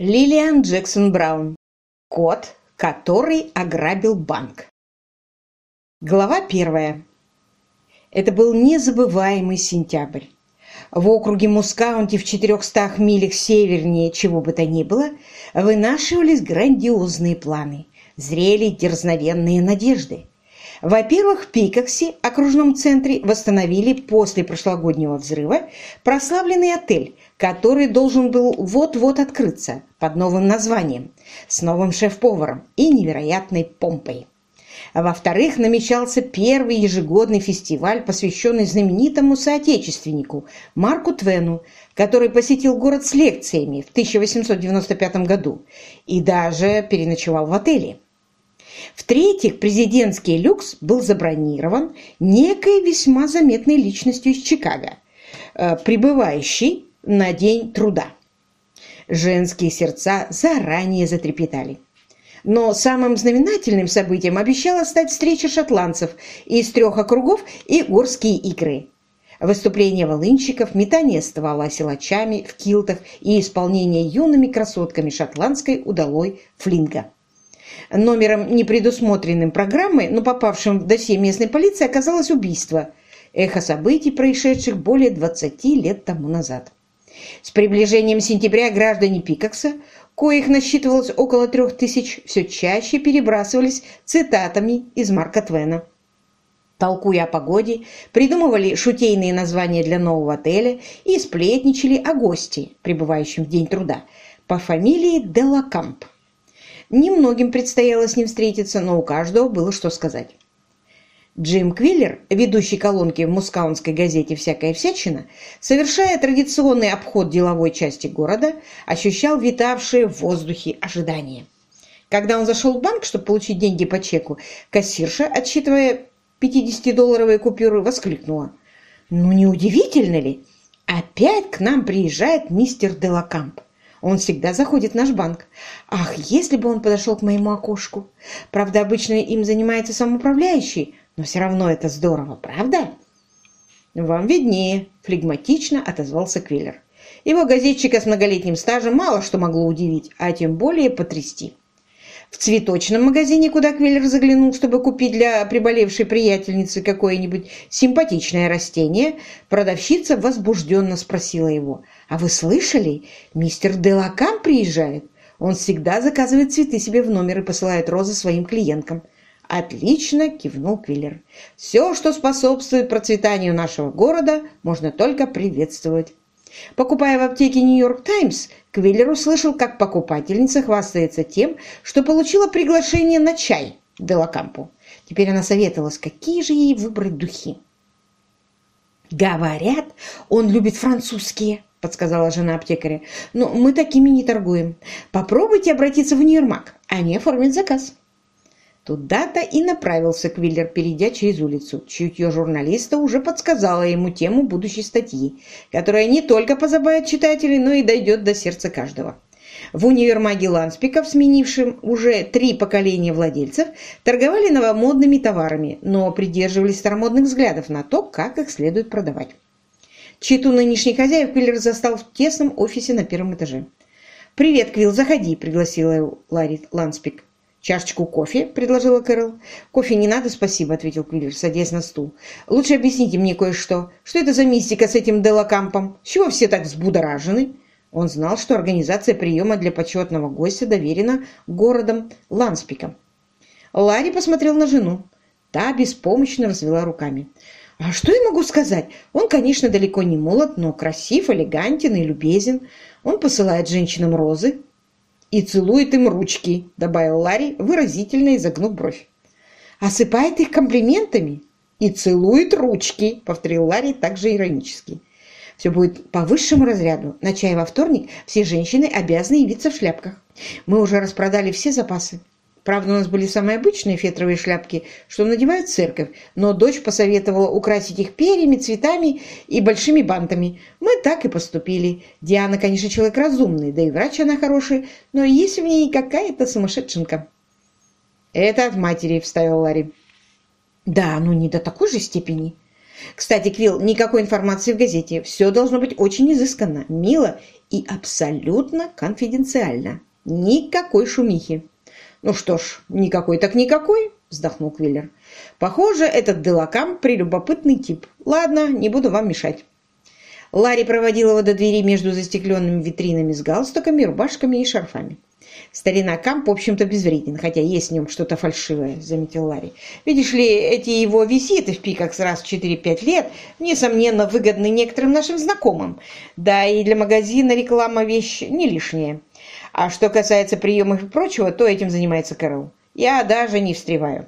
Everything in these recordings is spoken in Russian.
Лилиан Джексон Браун. Кот, который ограбил банк. Глава первая. Это был незабываемый сентябрь. В округе Мускаунти в 400 милях севернее чего бы то ни было вынашивались грандиозные планы, зрели дерзновенные надежды. Во-первых, в Пикоксе, окружном центре, восстановили после прошлогоднего взрыва прославленный отель, который должен был вот-вот открыться под новым названием, с новым шеф-поваром и невероятной помпой. Во-вторых, намечался первый ежегодный фестиваль, посвященный знаменитому соотечественнику Марку Твену, который посетил город с лекциями в 1895 году и даже переночевал в отеле. В-третьих, президентский люкс был забронирован некой весьма заметной личностью из Чикаго, э, прибывающей на День труда. Женские сердца заранее затрепетали. Но самым знаменательным событием обещала стать встреча шотландцев из трех округов и горские игры. Выступления волынщиков, метание ствола силачами в килтах и исполнение юными красотками шотландской удалой флинга. Номером, не предусмотренным программой, но попавшим в досье местной полиции, оказалось убийство. Эхо событий, происшедших более 20 лет тому назад. С приближением сентября граждане Пикакса, коих насчитывалось около трех тысяч, все чаще перебрасывались цитатами из Марка Твена. Толкуя о погоде, придумывали шутейные названия для нового отеля и сплетничали о гости, пребывающем в День труда, по фамилии Делакамп. Немногим предстояло с ним встретиться, но у каждого было что сказать. Джим Квиллер, ведущий колонки в мускаунской газете «Всякая всячина», совершая традиционный обход деловой части города, ощущал витавшие в воздухе ожидания. Когда он зашел в банк, чтобы получить деньги по чеку, кассирша, отсчитывая 50-долларовые купюры, воскликнула. «Ну, не удивительно ли? Опять к нам приезжает мистер Делакамп. Он всегда заходит в наш банк. Ах, если бы он подошел к моему окошку. Правда, обычно им занимается самоуправляющий, но все равно это здорово, правда? Вам виднее, флегматично отозвался Квиллер. Его газетчика с многолетним стажем мало что могло удивить, а тем более потрясти. В цветочном магазине, куда Квиллер заглянул, чтобы купить для приболевшей приятельницы какое-нибудь симпатичное растение, продавщица возбужденно спросила его, «А вы слышали? Мистер Делакам приезжает. Он всегда заказывает цветы себе в номер и посылает розы своим клиенткам». «Отлично!» – кивнул Квиллер. «Все, что способствует процветанию нашего города, можно только приветствовать». Покупая в аптеке «Нью-Йорк Таймс», Квиллер услышал, как покупательница хвастается тем, что получила приглашение на чай Делакампу. Теперь она советовалась, какие же ей выбрать духи. «Говорят, он любит французские», — подсказала жена аптекаря. «Но мы такими не торгуем. Попробуйте обратиться в Нью-Йорк, они оформят заказ». Туда-то и направился Квиллер, перейдя через улицу. Чутье журналиста уже подсказало ему тему будущей статьи, которая не только позабавит читателей, но и дойдет до сердца каждого. В универмаге Ланспиков, сменившим уже три поколения владельцев, торговали новомодными товарами, но придерживались старомодных взглядов на то, как их следует продавать. Читу нынешних хозяев Квиллер застал в тесном офисе на первом этаже. «Привет, Квилл, заходи», — пригласила Ларри Ланспик. «Чашечку кофе?» – предложила Кэрол. «Кофе не надо, спасибо», – ответил Квиллер, садясь на стул. «Лучше объясните мне кое-что. Что это за мистика с этим Делакампом? С чего все так взбудоражены?» Он знал, что организация приема для почетного гостя доверена городом Ланспиком. Ларри посмотрел на жену. Та беспомощно развела руками. «А что я могу сказать? Он, конечно, далеко не молод, но красив, элегантен и любезен. Он посылает женщинам розы, и целует им ручки», — добавил Ларри, выразительно изогнув бровь. «Осыпает их комплиментами и целует ручки», — повторил Ларри также иронически. «Все будет по высшему разряду. На чай во вторник все женщины обязаны явиться в шляпках. Мы уже распродали все запасы. Правда, у нас были самые обычные фетровые шляпки, что надевают церковь, но дочь посоветовала украсить их перьями, цветами и большими бантами. Мы так и поступили. Диана, конечно, человек разумный, да и врач она хороший, но есть в ней какая-то сумасшедшенка. «Это от матери», — вставил Ларри. «Да, ну не до такой же степени». Кстати, Квилл, никакой информации в газете. Все должно быть очень изысканно, мило и абсолютно конфиденциально. Никакой шумихи. Ну что ж, никакой так никакой, вздохнул Квиллер. Похоже, этот Делакам прелюбопытный тип. Ладно, не буду вам мешать. Ларри проводил его до двери между застекленными витринами с галстуками, рубашками и шарфами. «Старина Камп, в общем-то, безвреден, хотя есть в нем что-то фальшивое», — заметил Ларри. «Видишь ли, эти его визиты в пиках раз в 4-5 лет, несомненно, выгодны некоторым нашим знакомым. Да и для магазина реклама вещь не лишняя. А что касается приемов и прочего, то этим занимается Кэрол. Я даже не встреваю».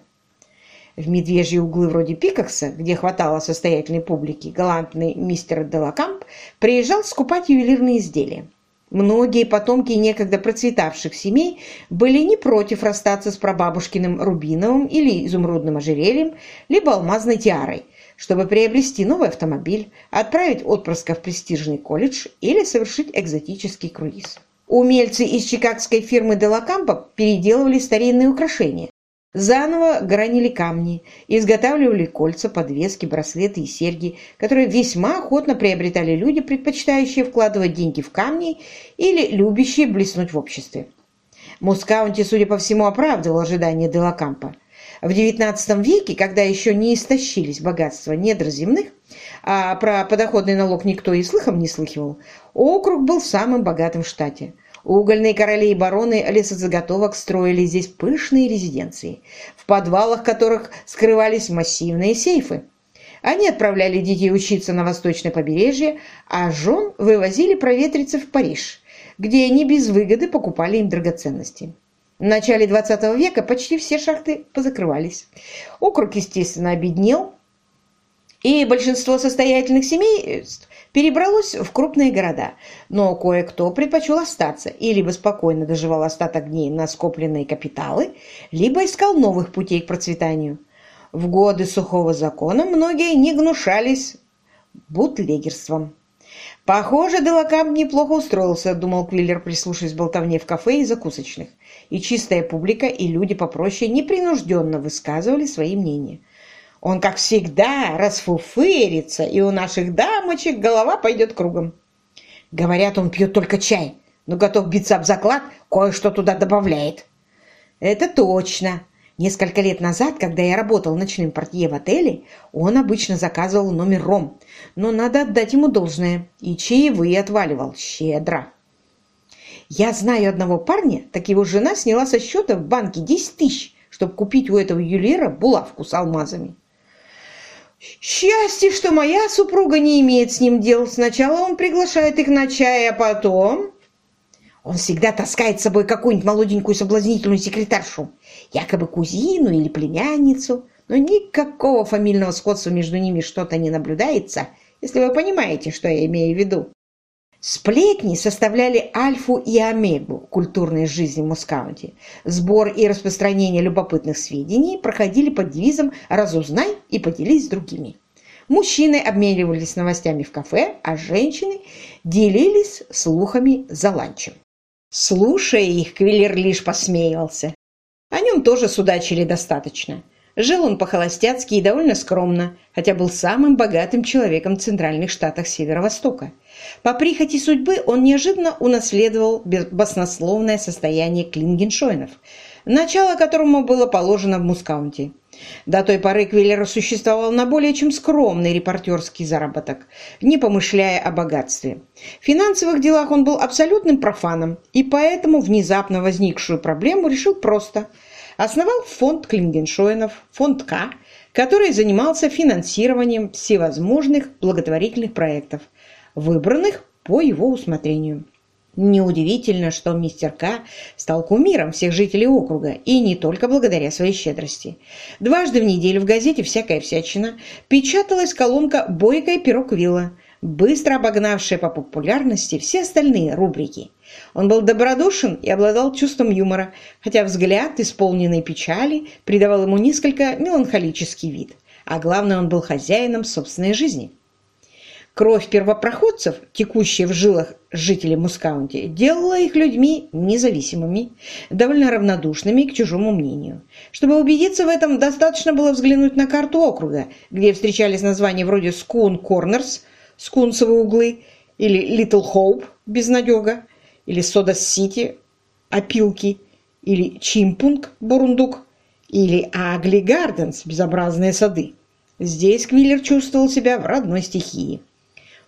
В медвежьи углы вроде Пикакса, где хватало состоятельной публики, галантный мистер Делакамп приезжал скупать ювелирные изделия. Многие потомки некогда процветавших семей были не против расстаться с прабабушкиным рубиновым или изумрудным ожерельем, либо алмазной тиарой, чтобы приобрести новый автомобиль, отправить отпрыска в престижный колледж или совершить экзотический круиз. Умельцы из чикагской фирмы Делакампа переделывали старинные украшения, Заново гранили камни, изготавливали кольца, подвески, браслеты и серьги, которые весьма охотно приобретали люди, предпочитающие вкладывать деньги в камни или любящие блеснуть в обществе. Мускаунти, судя по всему, оправдывал ожидания Делакампа. В XIX веке, когда еще не истощились богатства недр земных, а про подоходный налог никто и слыхом не слыхивал, округ был самым богатым в штате – Угольные короли и бароны лесозаготовок строили здесь пышные резиденции, в подвалах которых скрывались массивные сейфы. Они отправляли детей учиться на восточное побережье, а жен вывозили проветриться в Париж, где они без выгоды покупали им драгоценности. В начале 20 века почти все шахты позакрывались. Округ, естественно, обеднел, и большинство состоятельных семейств перебралось в крупные города, но кое-кто предпочел остаться и либо спокойно доживал остаток дней на скопленные капиталы, либо искал новых путей к процветанию. В годы сухого закона многие не гнушались бутлегерством. «Похоже, Делакамп неплохо устроился», — думал Квиллер, прислушиваясь болтовне в кафе и закусочных. И чистая публика, и люди попроще непринужденно высказывали свои мнения. Он, как всегда, расфуфырится, и у наших дамочек голова пойдет кругом. Говорят, он пьет только чай, но готов биться об заклад, кое-что туда добавляет. Это точно. Несколько лет назад, когда я работал ночным портье в отеле, он обычно заказывал номер ром, но надо отдать ему должное, и чаевые отваливал щедро. Я знаю одного парня, так его жена сняла со счета в банке 10 тысяч, чтобы купить у этого ювелира булавку с алмазами. Счастье, что моя супруга не имеет с ним дел. Сначала он приглашает их на чай, а потом... Он всегда таскает с собой какую-нибудь молоденькую соблазнительную секретаршу, якобы кузину или племянницу, но никакого фамильного сходства между ними что-то не наблюдается, если вы понимаете, что я имею в виду. Сплетни составляли альфу и омегу культурной жизни в Мускаунте. Сбор и распространение любопытных сведений проходили под девизом «разузнай и поделись с другими». Мужчины обменивались новостями в кафе, а женщины делились слухами за ланчем. Слушая их, Квиллер лишь посмеивался. О нем тоже судачили достаточно – Жил он по-холостяцки и довольно скромно, хотя был самым богатым человеком в центральных штатах Северо-Востока. По прихоти судьбы он неожиданно унаследовал баснословное состояние Клингеншойнов, начало которому было положено в Мускаунте. До той поры Квиллер существовал на более чем скромный репортерский заработок, не помышляя о богатстве. В финансовых делах он был абсолютным профаном, и поэтому внезапно возникшую проблему решил просто – основал фонд Клингеншоинов, фонд К, который занимался финансированием всевозможных благотворительных проектов, выбранных по его усмотрению. Неудивительно, что мистер К. стал кумиром всех жителей округа, и не только благодаря своей щедрости. Дважды в неделю в газете «Всякая всячина» печаталась колонка «Бойкая пирог Вилла», быстро обогнавшая по популярности все остальные рубрики. Он был добродушен и обладал чувством юмора, хотя взгляд, исполненный печали, придавал ему несколько меланхолический вид. А главное, он был хозяином собственной жизни. Кровь первопроходцев, текущая в жилах жителей Мускаунти, делала их людьми независимыми, довольно равнодушными к чужому мнению. Чтобы убедиться в этом, достаточно было взглянуть на карту округа, где встречались названия вроде «Скун Корнерс», «Скунсовые углы» или «Литл Хоуп» – «Безнадега», или «Сода-Сити» – «Опилки», или «Чимпунг» – «Бурундук», или «Агли Гарденс» – «Безобразные сады». Здесь Квиллер чувствовал себя в родной стихии.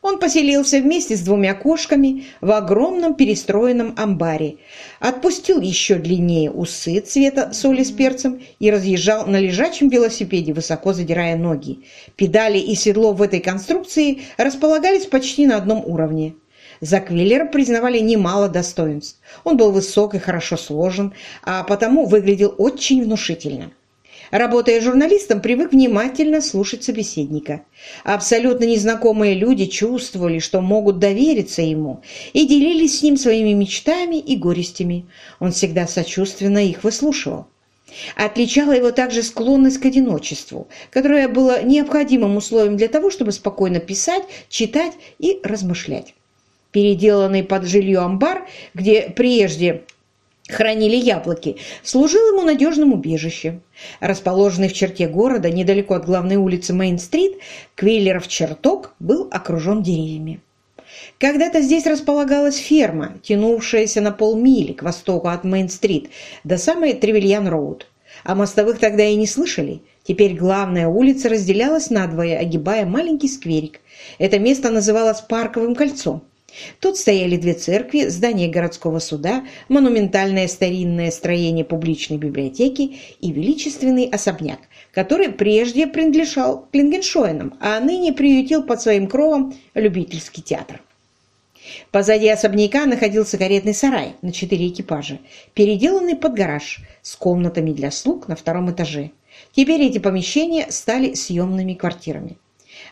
Он поселился вместе с двумя кошками в огромном перестроенном амбаре, отпустил еще длиннее усы цвета соли с перцем и разъезжал на лежачем велосипеде, высоко задирая ноги. Педали и седло в этой конструкции располагались почти на одном уровне. За Квиллера признавали немало достоинств. Он был высок и хорошо сложен, а потому выглядел очень внушительно. Работая журналистом, привык внимательно слушать собеседника. Абсолютно незнакомые люди чувствовали, что могут довериться ему, и делились с ним своими мечтами и горестями. Он всегда сочувственно их выслушивал. Отличала его также склонность к одиночеству, которое было необходимым условием для того, чтобы спокойно писать, читать и размышлять. Переделанный под жилье амбар, где прежде хранили яблоки, служил ему надежным убежищем. Расположенный в черте города, недалеко от главной улицы Мейн-стрит, Квиллеров чертог был окружен деревьями. Когда-то здесь располагалась ферма, тянувшаяся на полмили к востоку от Мейн-стрит до самой Тревельян-роуд. О мостовых тогда и не слышали. Теперь главная улица разделялась надвое, огибая маленький скверик. Это место называлось Парковым кольцом. Тут стояли две церкви, здание городского суда, монументальное старинное строение публичной библиотеки и величественный особняк, который прежде принадлежал Клингеншоинам, а ныне приютил под своим кровом любительский театр. Позади особняка находился каретный сарай на четыре экипажа, переделанный под гараж с комнатами для слуг на втором этаже. Теперь эти помещения стали съемными квартирами.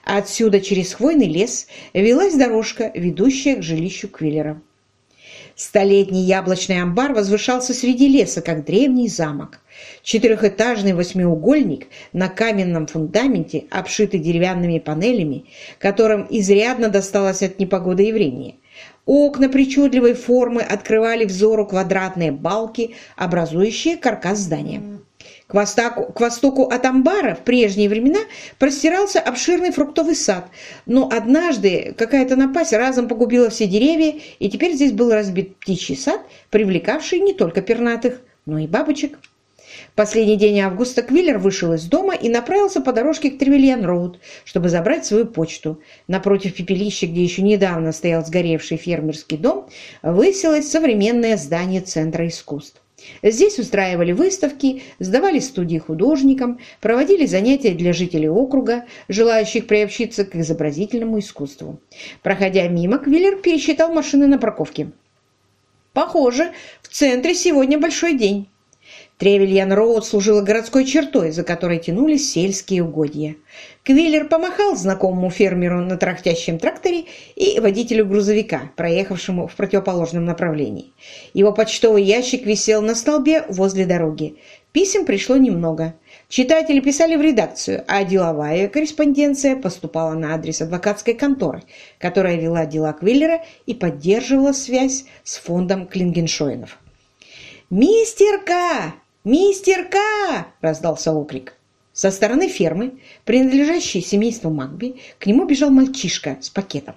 Отсюда через хвойный лес велась дорожка, ведущая к жилищу Квиллера. Столетний яблочный амбар возвышался среди леса, как древний замок. Четырехэтажный восьмиугольник на каменном фундаменте, обшитый деревянными панелями, которым изрядно досталось от непогоды и времени. Окна причудливой формы открывали взору квадратные балки, образующие каркас здания. К востоку, к востоку от амбара в прежние времена простирался обширный фруктовый сад, но однажды какая-то напасть разом погубила все деревья, и теперь здесь был разбит птичий сад, привлекавший не только пернатых, но и бабочек. Последний день августа Квиллер вышел из дома и направился по дорожке к Тревельян-Роуд, чтобы забрать свою почту. Напротив пепелища, где еще недавно стоял сгоревший фермерский дом, высилось современное здание Центра искусств. Здесь устраивали выставки, сдавали студии художникам, проводили занятия для жителей округа, желающих приобщиться к изобразительному искусству. Проходя мимо, Квиллер пересчитал машины на парковке. «Похоже, в центре сегодня большой день». Тревельян-Роуд служила городской чертой, за которой тянулись сельские угодья. Квиллер помахал знакомому фермеру на трахтящем тракторе и водителю грузовика, проехавшему в противоположном направлении. Его почтовый ящик висел на столбе возле дороги. Писем пришло немного. Читатели писали в редакцию, а деловая корреспонденция поступала на адрес адвокатской конторы, которая вела дела Квиллера и поддерживала связь с фондом Клингеншоинов. «Мистер К! «Мистер К!» – раздался окрик. Со стороны фермы, принадлежащей семейству Макби, к нему бежал мальчишка с пакетом.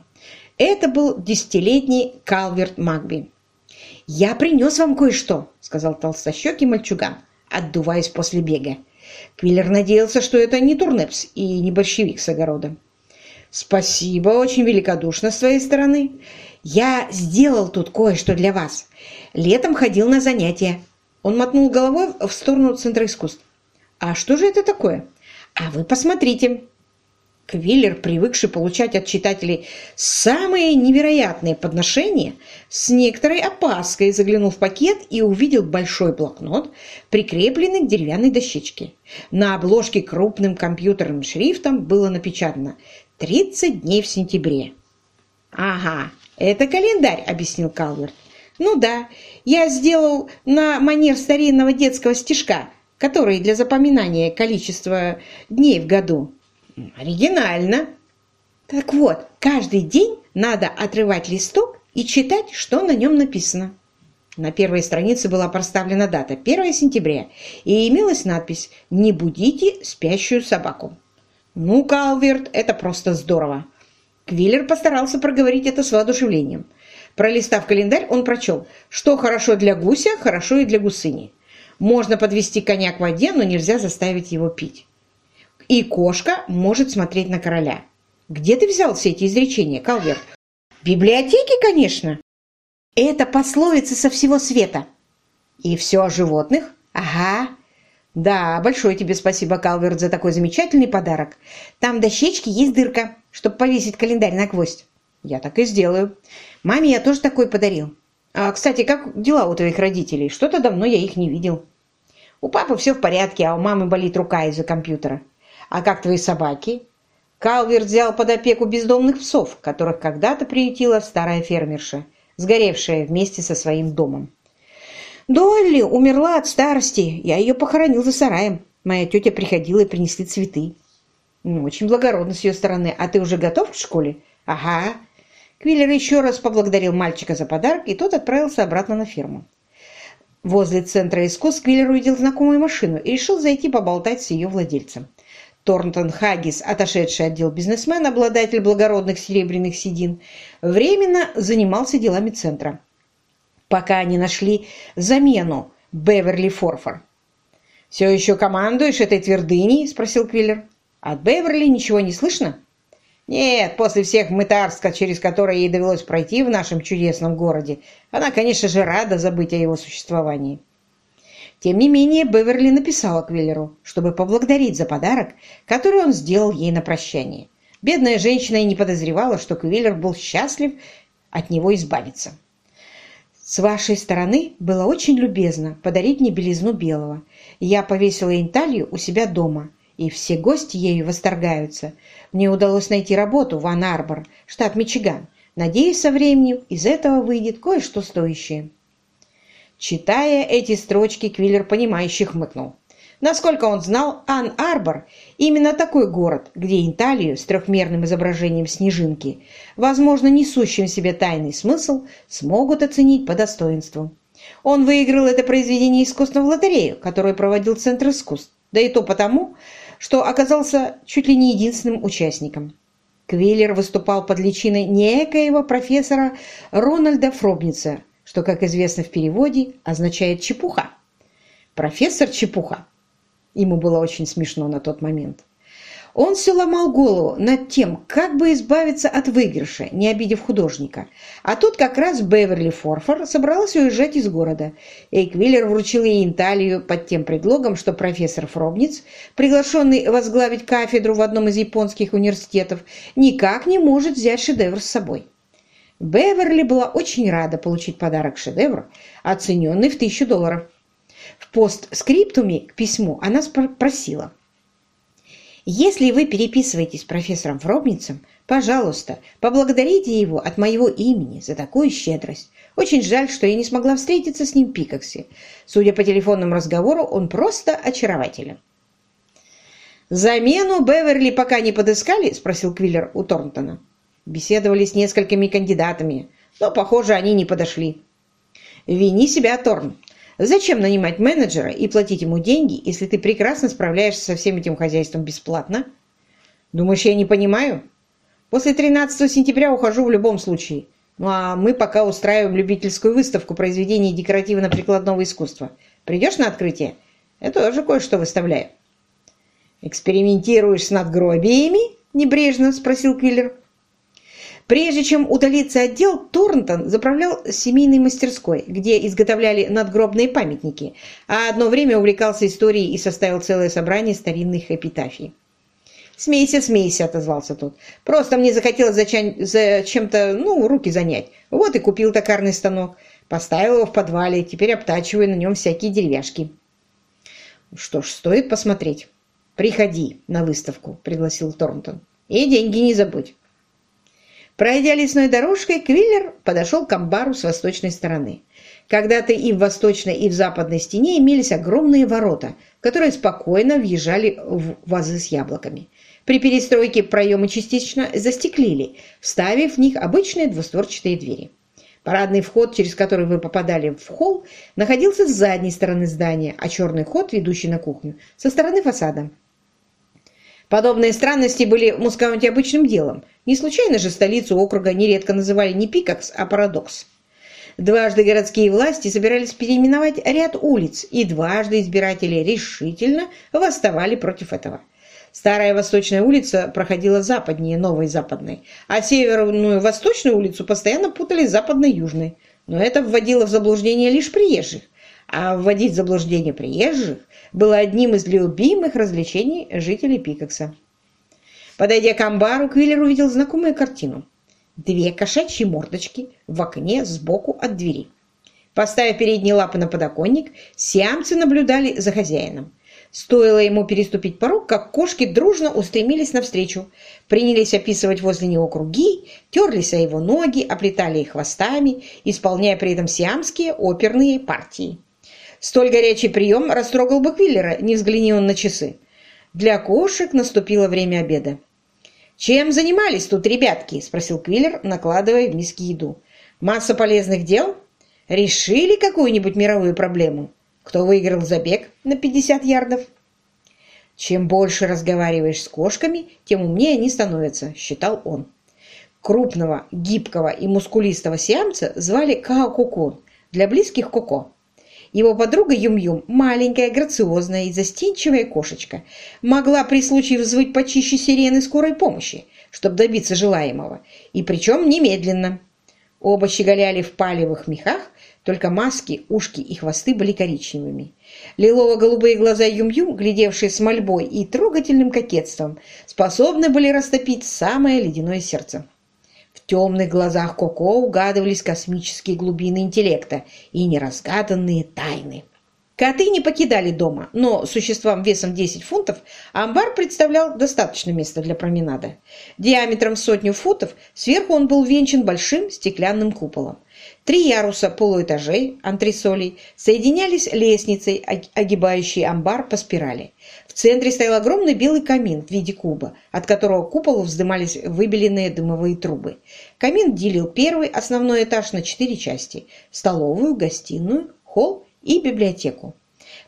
Это был десятилетний Калверт Макби. «Я принес вам кое-что», – сказал толстощекий мальчуган, отдуваясь после бега. Квиллер надеялся, что это не турнепс и не борщевик с огорода. «Спасибо, очень великодушно с твоей стороны. Я сделал тут кое-что для вас. Летом ходил на занятия. Он мотнул головой в сторону Центра искусств. «А что же это такое?» «А вы посмотрите!» Квиллер, привыкший получать от читателей самые невероятные подношения, с некоторой опаской заглянул в пакет и увидел большой блокнот, прикрепленный к деревянной дощечке. На обложке крупным компьютерным шрифтом было напечатано «30 дней в сентябре». «Ага, это календарь», — объяснил Калверт. Ну да, я сделал на манер старинного детского стишка, который для запоминания количества дней в году. Оригинально. Так вот, каждый день надо отрывать листок и читать, что на нем написано. На первой странице была проставлена дата 1 сентября и имелась надпись «Не будите спящую собаку». «Ну, Калверт, это просто здорово!» Квиллер постарался проговорить это с воодушевлением. Пролистав календарь, он прочел, что хорошо для гуся, хорошо и для гусыни. Можно подвести коня к воде, но нельзя заставить его пить. И кошка может смотреть на короля. Где ты взял все эти изречения, Калверт? В библиотеке, конечно. Это пословицы со всего света. И все о животных? Ага. Да, большое тебе спасибо, Калверт, за такой замечательный подарок. Там в дощечке есть дырка, чтобы повесить календарь на гвоздь. Я так и сделаю. Маме я тоже такой подарил. А, кстати, как дела у твоих родителей? Что-то давно я их не видел. У папы все в порядке, а у мамы болит рука из-за компьютера. А как твои собаки? Калверт взял под опеку бездомных псов, которых когда-то приютила старая фермерша, сгоревшая вместе со своим домом. Долли умерла от старости. Я ее похоронил за сараем. Моя тетя приходила и принесли цветы. Ну, очень благородно с ее стороны. А ты уже готов к школе? Ага. Квиллер еще раз поблагодарил мальчика за подарок, и тот отправился обратно на ферму. Возле центра искусств Квиллер увидел знакомую машину и решил зайти поболтать с ее владельцем. Торнтон Хаггис, отошедший отдел бизнесмен, обладатель благородных серебряных седин, временно занимался делами центра, пока они нашли замену Беверли Форфор. «Все еще командуешь этой твердыней?» – спросил Квиллер. «От Беверли ничего не слышно?» Нет, после всех мытарска, через которые ей довелось пройти в нашем чудесном городе, она, конечно же, рада забыть о его существовании. Тем не менее, Беверли написала Квиллеру, чтобы поблагодарить за подарок, который он сделал ей на прощание. Бедная женщина и не подозревала, что Квиллер был счастлив от него избавиться. «С вашей стороны было очень любезно подарить мне белизну белого. Я повесила инталью у себя дома, и все гости ею восторгаются. Мне удалось найти работу в Ан-Арбор, штат Мичиган. Надеюсь, со временем из этого выйдет кое-что стоящее. Читая эти строчки, Квиллер понимающе хмыкнул. Насколько он знал, Ан-Арбор – именно такой город, где Инталию с трехмерным изображением снежинки, возможно, несущим в себе тайный смысл, смогут оценить по достоинству. Он выиграл это произведение искусства в лотерею, которую проводил Центр искусств, да и то потому, что оказался чуть ли не единственным участником. Квиллер выступал под личиной некоего профессора Рональда Фробница, что, как известно в переводе, означает «чепуха». Профессор Чепуха. Ему было очень смешно на тот момент. Он все ломал голову над тем, как бы избавиться от выигрыша, не обидев художника. А тут как раз Беверли Форфор собрался уезжать из города. Эйквиллер вручил ей инталию под тем предлогом, что профессор Фробниц, приглашенный возглавить кафедру в одном из японских университетов, никак не может взять шедевр с собой. Беверли была очень рада получить подарок-шедевр, оцененный в тысячу долларов. В постскриптуме к письму она спросила – если вы переписываетесь с профессором Фробницем, пожалуйста, поблагодарите его от моего имени за такую щедрость. Очень жаль, что я не смогла встретиться с ним в Пикоксе. Судя по телефонному разговору, он просто очарователен. «Замену Беверли пока не подыскали?» – спросил Квиллер у Торнтона. Беседовали с несколькими кандидатами, но, похоже, они не подошли. «Вини себя, Торн. Зачем нанимать менеджера и платить ему деньги, если ты прекрасно справляешься со всем этим хозяйством бесплатно? Думаешь, я не понимаю? После 13 сентября ухожу в любом случае. Ну а мы пока устраиваем любительскую выставку произведений декоративно-прикладного искусства. Придешь на открытие? Я тоже кое-что выставляю. «Экспериментируешь с надгробиями?» – небрежно спросил Квиллер. Прежде чем удалиться от дел, Торнтон заправлял семейной мастерской, где изготовляли надгробные памятники, а одно время увлекался историей и составил целое собрание старинных эпитафий. «Смейся, смейся», — отозвался тот. «Просто мне захотелось за чем-то, ну, руки занять. Вот и купил токарный станок. Поставил его в подвале, теперь обтачиваю на нем всякие деревяшки». «Что ж, стоит посмотреть. Приходи на выставку», — пригласил Торнтон. «И деньги не забудь». Пройдя лесной дорожкой, Квиллер подошел к амбару с восточной стороны. Когда-то и в восточной, и в западной стене имелись огромные ворота, которые спокойно въезжали в вазы с яблоками. При перестройке проемы частично застеклили, вставив в них обычные двустворчатые двери. Парадный вход, через который вы попадали в холл, находился с задней стороны здания, а черный ход, ведущий на кухню, со стороны фасада. Подобные странности были в Мускаунте обычным делом. Не случайно же столицу округа нередко называли не Пикакс, а Парадокс. Дважды городские власти собирались переименовать ряд улиц, и дважды избиратели решительно восставали против этого. Старая Восточная улица проходила западнее Новой Западной, а Северную Восточную улицу постоянно путали с Западной-Южной. Но это вводило в заблуждение лишь приезжих, а вводить в заблуждение приезжих было одним из любимых развлечений жителей Пикакса. Подойдя к амбару, Квиллер увидел знакомую картину. Две кошачьи мордочки в окне сбоку от двери. Поставив передние лапы на подоконник, сиамцы наблюдали за хозяином. Стоило ему переступить порог, как кошки дружно устремились навстречу, принялись описывать возле него круги, терлись о его ноги, оплетали их хвостами, исполняя при этом сиамские оперные партии. Столь горячий прием растрогал бы Квиллера, не взгляни он на часы. Для кошек наступило время обеда. «Чем занимались тут ребятки?» – спросил Квиллер, накладывая в миски еду. «Масса полезных дел? Решили какую-нибудь мировую проблему?» Кто выиграл забег на 50 ярдов? Чем больше разговариваешь с кошками, тем умнее они становятся, считал он. Крупного, гибкого и мускулистого сиамца звали Каокукун, для близких Коко. Его подруга Юм-Юм, маленькая, грациозная и застенчивая кошечка, могла при случае взвыть почище сирены скорой помощи, чтобы добиться желаемого, и причем немедленно. Оба щеголяли в палевых мехах, только маски, ушки и хвосты были коричневыми. Лилово-голубые глаза Юм-Юм, глядевшие с мольбой и трогательным кокетством, способны были растопить самое ледяное сердце. Темных глазах Коко угадывались космические глубины интеллекта и неразгаданные тайны. Коты не покидали дома, но существам весом 10 фунтов амбар представлял достаточно места для променада. Диаметром сотню футов сверху он был венчан большим стеклянным куполом. Три яруса полуэтажей, антресолей, соединялись лестницей, огибающей амбар по спирали. Центре стоял огромный белый камин в виде куба, от которого к куполу вздымались выбеленные дымовые трубы. Камин делил первый основной этаж на четыре части – столовую, гостиную, холл и библиотеку.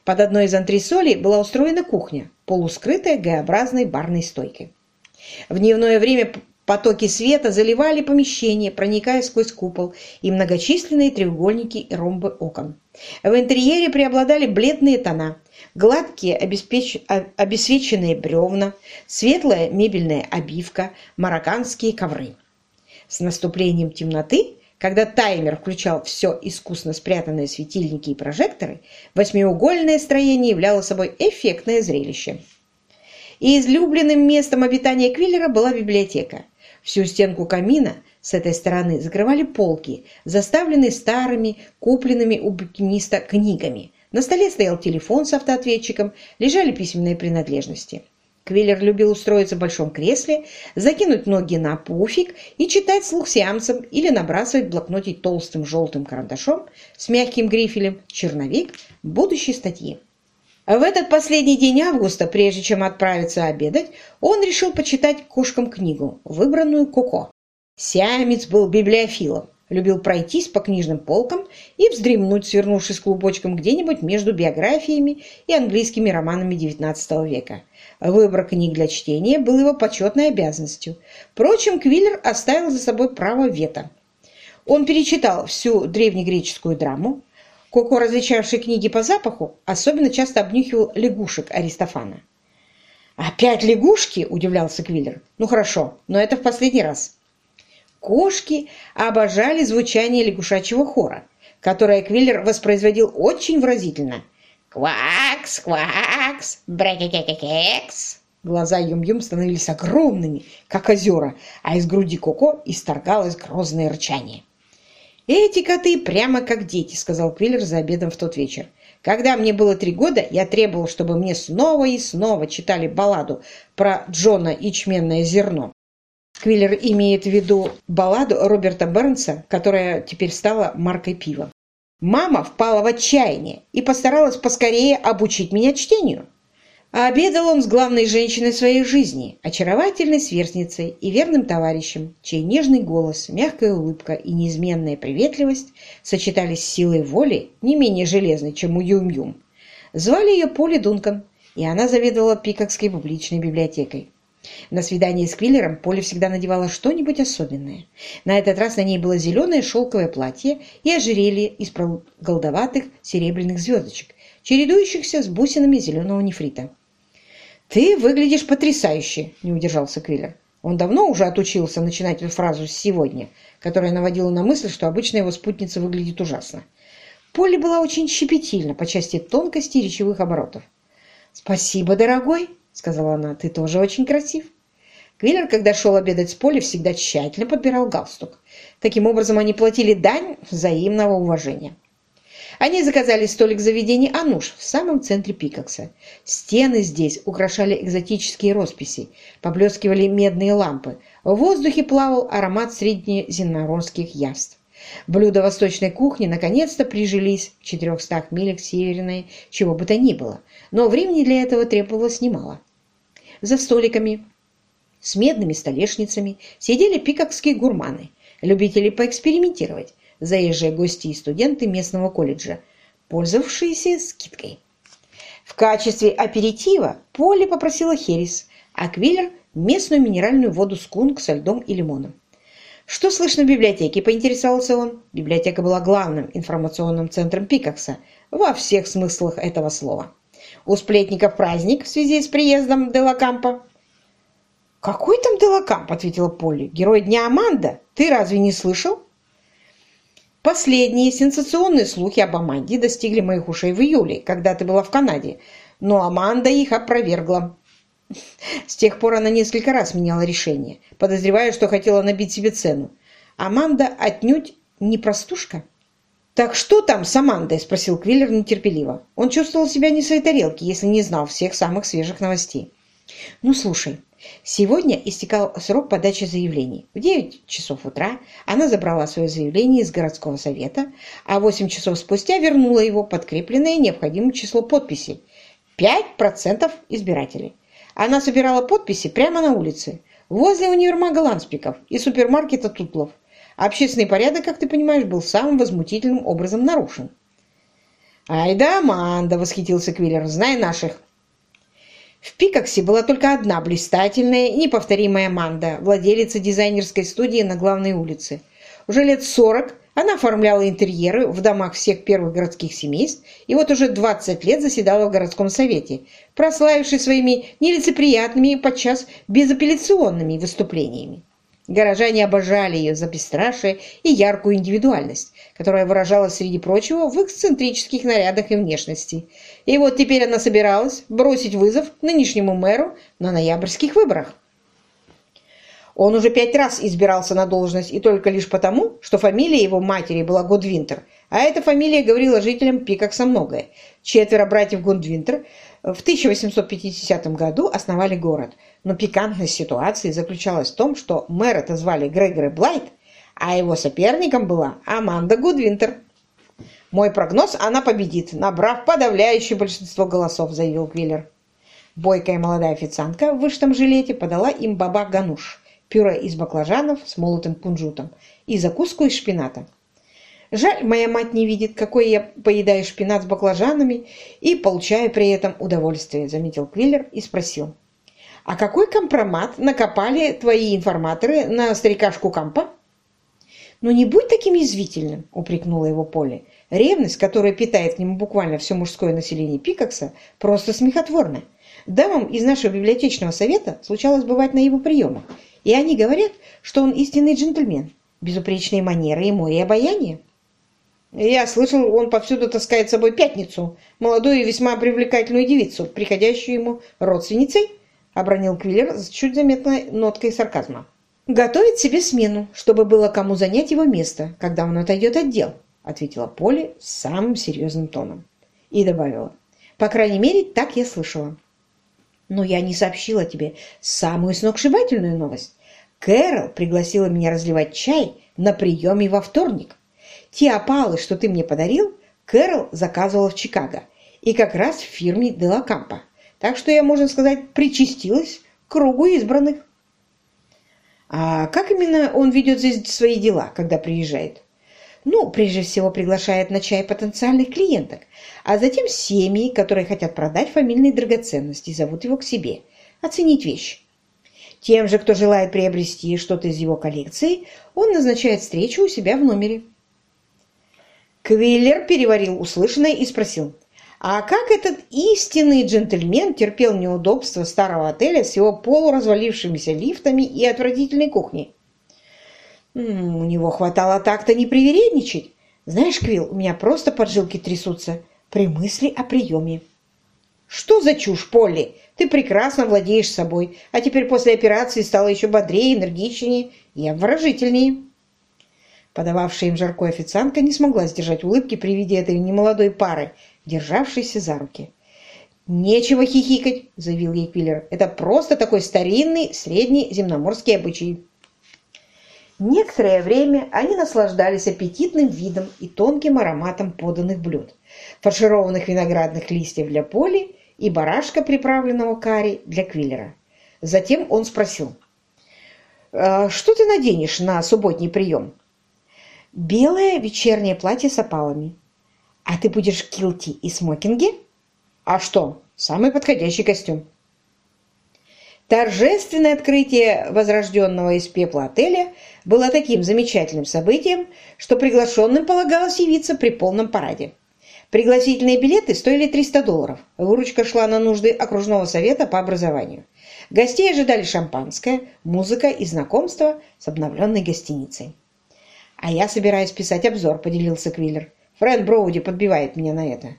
Под одной из антресолей была устроена кухня, полускрытая Г-образной барной стойкой. В дневное время потоки света заливали помещение, проникая сквозь купол и многочисленные треугольники и ромбы окон. В интерьере преобладали бледные тона, гладкие обеспеч... обесвеченные бревна, светлая мебельная обивка, марокканские ковры. С наступлением темноты когда таймер включал все искусно спрятанные светильники и прожекторы, восьмиугольное строение являло собой эффектное зрелище. И излюбленным местом обитания Квиллера была библиотека. Всю стенку камина с этой стороны закрывали полки, заставленные старыми, купленными у букиниста книгами. На столе стоял телефон с автоответчиком, лежали письменные принадлежности. Квиллер любил устроиться в большом кресле, закинуть ноги на пуфик и читать слух сеансом или набрасывать в блокноте толстым желтым карандашом с мягким грифелем черновик будущей статьи. В этот последний день августа, прежде чем отправиться обедать, он решил почитать кошкам книгу, выбранную Коко. Сиамец был библиофилом, любил пройтись по книжным полкам и вздремнуть, свернувшись клубочком где-нибудь между биографиями и английскими романами XIX века. Выбор книг для чтения был его почетной обязанностью. Впрочем, Квиллер оставил за собой право вето. Он перечитал всю древнегреческую драму. Коко, различавший книги по запаху, особенно часто обнюхивал лягушек Аристофана. «Опять лягушки?» – удивлялся Квиллер. «Ну хорошо, но это в последний раз». Кошки обожали звучание лягушачьего хора, которое Квиллер воспроизводил очень выразительно. «Квакс, квакс, брекекекекекс!» Глаза Юм-Юм становились огромными, как озера, а из груди Коко исторгалось грозное рычание. «Эти коты прямо как дети», — сказал Квиллер за обедом в тот вечер. «Когда мне было три года, я требовал, чтобы мне снова и снова читали балладу про Джона Ичменное зерно. Квиллер имеет в виду балладу Роберта Бернса, которая теперь стала маркой пива. Мама впала в отчаяние и постаралась поскорее обучить меня чтению. А обедал он с главной женщиной своей жизни, очаровательной сверстницей и верным товарищем, чей нежный голос, мягкая улыбка и неизменная приветливость сочетались с силой воли, не менее железной, чем у Юм-Юм. Звали ее Поли Дункан, и она заведовала Пикокской публичной библиотекой. На свидании с Квиллером Поли всегда надевала что-нибудь особенное. На этот раз на ней было зеленое шелковое платье и ожерелье из голдоватых серебряных звездочек, чередующихся с бусинами зеленого нефрита. «Ты выглядишь потрясающе!» – не удержался Квиллер. Он давно уже отучился начинать эту фразу с «сегодня», которая наводила на мысль, что обычно его спутница выглядит ужасно. Полли была очень щепетильна по части тонкости речевых оборотов. «Спасибо, дорогой!» – сказала она. «Ты тоже очень красив!» Квиллер, когда шел обедать с Полли, всегда тщательно подбирал галстук. Таким образом, они платили дань взаимного уважения. Они заказали столик в заведении «Ануш» в самом центре Пикакса. Стены здесь украшали экзотические росписи, поблескивали медные лампы. В воздухе плавал аромат среднеземноморских яств. Блюда восточной кухни наконец-то прижились в 400 милях северной, чего бы то ни было, но времени для этого требовалось немало. За столиками с медными столешницами сидели пикокские гурманы, любители поэкспериментировать, заезжие гости и студенты местного колледжа, пользовавшиеся скидкой. В качестве аперитива Полли попросила херес, а Квиллер – местную минеральную воду скунг со льдом и лимоном. «Что слышно в библиотеке?» – поинтересовался он. Библиотека была главным информационным центром Пикакса во всех смыслах этого слова. «У сплетников праздник в связи с приездом Делакампа». «Какой там Делакамп?» – ответила Полли. «Герой дня Аманда? Ты разве не слышал?» Последние сенсационные слухи об Аманде достигли моих ушей в июле, когда ты была в Канаде, но Аманда их опровергла. С тех пор она несколько раз меняла решение, подозревая, что хотела набить себе цену. Аманда отнюдь не простушка. «Так что там с Амандой?» – спросил Квиллер нетерпеливо. Он чувствовал себя не своей тарелке, если не знал всех самых свежих новостей. «Ну, слушай, Сегодня истекал срок подачи заявлений. В 9 часов утра она забрала свое заявление из городского совета, а 8 часов спустя вернула его, подкрепленное необходимым число подписей. 5% избирателей. Она собирала подписи прямо на улице, возле универмага Ланспиков и супермаркета Тутлов. Общественный порядок, как ты понимаешь, был самым возмутительным образом нарушен. «Ай да, Аманда!» — восхитился Квиллер. «Знай наших!» В Пикаксе была только одна блистательная и неповторимая Манда, владелица дизайнерской студии на главной улице. Уже лет сорок она оформляла интерьеры в домах всех первых городских семейств и вот уже 20 лет заседала в городском совете, прославившись своими нелицеприятными подчас безапелляционными выступлениями. Горожане обожали ее за бесстрашие и яркую индивидуальность, которая выражалась, среди прочего, в эксцентрических нарядах и внешности. И вот теперь она собиралась бросить вызов нынешнему мэру на ноябрьских выборах. Он уже пять раз избирался на должность, и только лишь потому, что фамилия его матери была Годвинтер, а эта фамилия говорила жителям Пикакса многое. Четверо братьев Годвинтер в 1850 году основали город – но пикантность ситуации заключалась в том, что мэра-то звали Грегори Блайт, а его соперником была Аманда Гудвинтер. «Мой прогноз – она победит, набрав подавляющее большинство голосов», – заявил Квиллер. Бойкая молодая официантка в вышитом жилете подала им баба гануш, пюре из баклажанов с молотым кунжутом и закуску из шпината. Жаль, моя мать не видит, какой я поедаю шпинат с баклажанами и получаю при этом удовольствие, заметил Квиллер и спросил. А какой компромат накопали твои информаторы на старикашку Кампа? «Ну не будь таким язвительным», — упрекнула его Поле. «Ревность, которая питает к нему буквально все мужское население Пикакса, просто смехотворна. Дамам из нашего библиотечного совета случалось бывать на его приемах, и они говорят, что он истинный джентльмен, безупречные манеры и море обаяние». «Я слышал, он повсюду таскает с собой пятницу, молодую и весьма привлекательную девицу, приходящую ему родственницей». — обронил Квиллер с чуть заметной ноткой сарказма. «Готовить себе смену, чтобы было кому занять его место, когда он отойдет от дел», — ответила Полли самым серьезным тоном. И добавила. «По крайней мере, так я слышала». «Но я не сообщила тебе самую сногсшибательную новость. Кэрол пригласила меня разливать чай на приеме во вторник. Те опалы, что ты мне подарил, Кэрол заказывала в Чикаго, и как раз в фирме Делакампа. так что я, можно сказать, причастилась к кругу избранных. А как именно он ведет здесь свои дела, когда приезжает? Ну, прежде всего приглашает на чай потенциальных клиенток, а затем семьи, которые хотят продать фамильные драгоценности, зовут его к себе, оценить вещь. Тем же, кто желает приобрести что-то из его коллекции, он назначает встречу у себя в номере. Квиллер переварил услышанное и спросил, а как этот истинный джентльмен терпел неудобства старого отеля с его полуразвалившимися лифтами и отвратительной кухней? У него хватало так-то не привередничать. Знаешь, Квилл, у меня просто поджилки трясутся при мысли о приеме. Что за чушь, Полли? Ты прекрасно владеешь собой, а теперь после операции стала еще бодрее, энергичнее и обворожительнее. Подававшая им жаркой официантка не смогла сдержать улыбки при виде этой немолодой пары, державшейся за руки. «Нечего хихикать», — заявил ей Квиллер. «Это просто такой старинный средний земноморский обычай». Некоторое время они наслаждались аппетитным видом и тонким ароматом поданных блюд, фаршированных виноградных листьев для Поли и барашка, приправленного карри, для Квиллера. Затем он спросил, «А «Что ты наденешь на субботний прием?» «Белое вечернее платье с опалами. А ты будешь в килти и смокинге?» «А что? Самый подходящий костюм». Торжественное открытие возрожденного из пепла отеля было таким замечательным событием, что приглашенным полагалось явиться при полном параде. Пригласительные билеты стоили 300 долларов. Выручка шла на нужды окружного совета по образованию. Гостей ожидали шампанское, музыка и знакомство с обновленной гостиницей. «А я собираюсь писать обзор», — поделился Квиллер. «Фрэнк Броуди подбивает меня на это».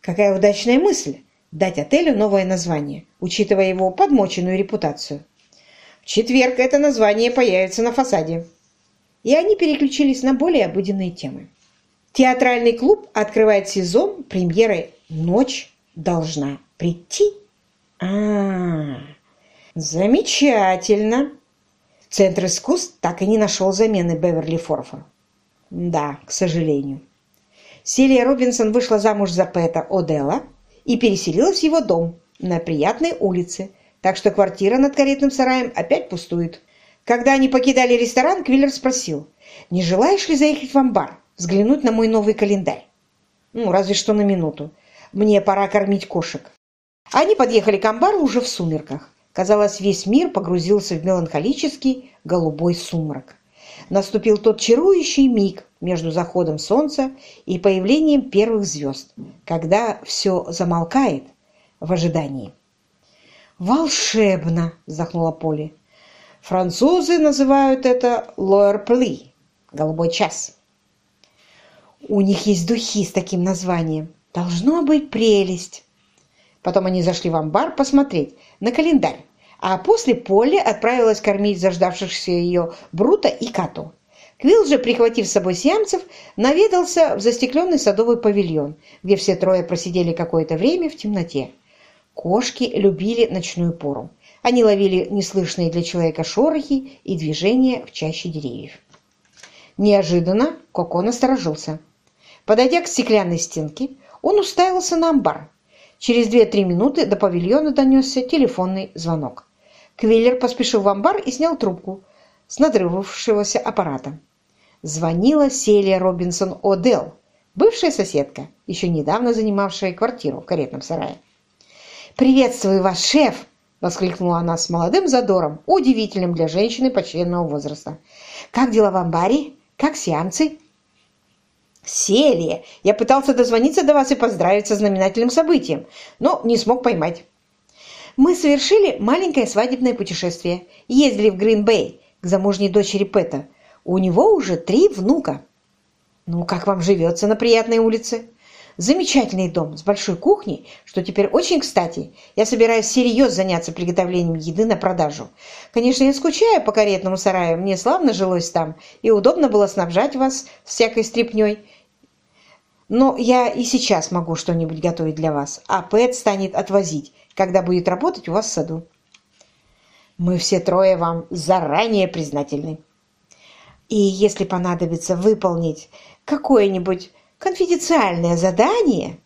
«Какая удачная мысль! дать отелю новое название, учитывая его подмоченную репутацию. В четверг это название появится на фасаде. И они переключились на более обыденные темы. Театральный клуб открывает сезон премьеры «Ночь должна прийти». А, -а, -а замечательно. Центр искусств так и не нашел замены Беверли Форфор. Да, к сожалению. Селия Робинсон вышла замуж за Пэта О'Делла, и переселилась в его дом на приятной улице, так что квартира над каретным сараем опять пустует. Когда они покидали ресторан, Квиллер спросил, «Не желаешь ли заехать в амбар, взглянуть на мой новый календарь?» «Ну, разве что на минуту. Мне пора кормить кошек». Они подъехали к амбару уже в сумерках. Казалось, весь мир погрузился в меланхолический голубой сумрак. Наступил тот чарующий миг, между заходом солнца и появлением первых звезд, когда все замолкает в ожидании. «Волшебно!» – вздохнула Поли. «Французы называют это «лоэр-пли» – «голубой час». «У них есть духи с таким названием. Должно быть прелесть!» Потом они зашли в амбар посмотреть на календарь, а после Полли отправилась кормить заждавшихся ее Брута и Кату. Квилл же, прихватив с собой сиамцев, наведался в застекленный садовый павильон, где все трое просидели какое-то время в темноте. Кошки любили ночную пору. Они ловили неслышные для человека шорохи и движения в чаще деревьев. Неожиданно Коко насторожился. Подойдя к стеклянной стенке, он уставился на амбар. Через две-три минуты до павильона донесся телефонный звонок. Квиллер поспешил в амбар и снял трубку с надрывавшегося аппарата. Звонила Селия Робинсон О'Делл, бывшая соседка, еще недавно занимавшая квартиру в каретном сарае. «Приветствую вас, шеф!» — воскликнула она с молодым задором, удивительным для женщины почтенного возраста. «Как дела в амбаре? Как сеансы?» «Селия! Я пытался дозвониться до вас и поздравить со знаменательным событием, но не смог поймать». «Мы совершили маленькое свадебное путешествие. Ездили в Грин-Бэй к замужней дочери Пэта. У него уже три внука. Ну, как вам живется на приятной улице? Замечательный дом с большой кухней, что теперь очень кстати. Я собираюсь всерьез заняться приготовлением еды на продажу. Конечно, я скучаю по каретному сараю, мне славно жилось там, и удобно было снабжать вас всякой стряпней. Но я и сейчас могу что-нибудь готовить для вас, а Пэт станет отвозить, когда будет работать у вас в саду. Мы все трое вам заранее признательны. И если понадобится выполнить какое-нибудь конфиденциальное задание,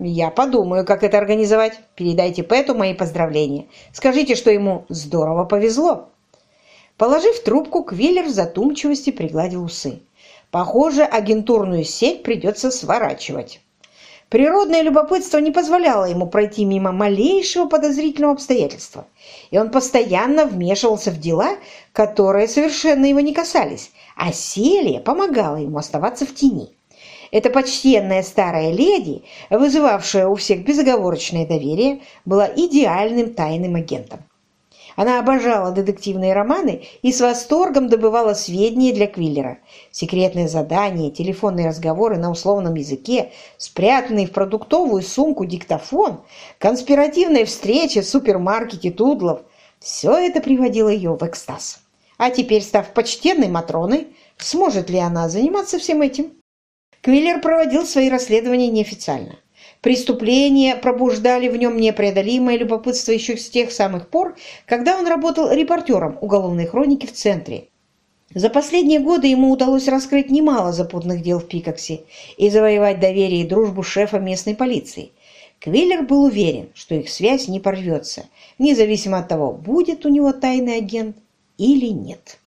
Я подумаю, как это организовать. Передайте Пэту мои поздравления. Скажите, что ему здорово повезло. Положив трубку, Квиллер в задумчивости пригладил усы. Похоже, агентурную сеть придется сворачивать. Природное любопытство не позволяло ему пройти мимо малейшего подозрительного обстоятельства, и он постоянно вмешивался в дела, которые совершенно его не касались, а Селия помогала ему оставаться в тени. Эта почтенная старая леди, вызывавшая у всех безоговорочное доверие, была идеальным тайным агентом. Она обожала детективные романы и с восторгом добывала сведения для Квиллера. Секретные задания, телефонные разговоры на условном языке, спрятанный в продуктовую сумку диктофон, конспиративная встреча в супермаркете Тудлов – все это приводило ее в экстаз. А теперь, став почтенной Матроной, сможет ли она заниматься всем этим? Квиллер проводил свои расследования неофициально. Преступления пробуждали в нем непреодолимое любопытство еще с тех самых пор, когда он работал репортером уголовной хроники в центре. За последние годы ему удалось раскрыть немало запутанных дел в Пикоксе и завоевать доверие и дружбу шефа местной полиции. Квиллер был уверен, что их связь не порвется, независимо от того, будет у него тайный агент или нет.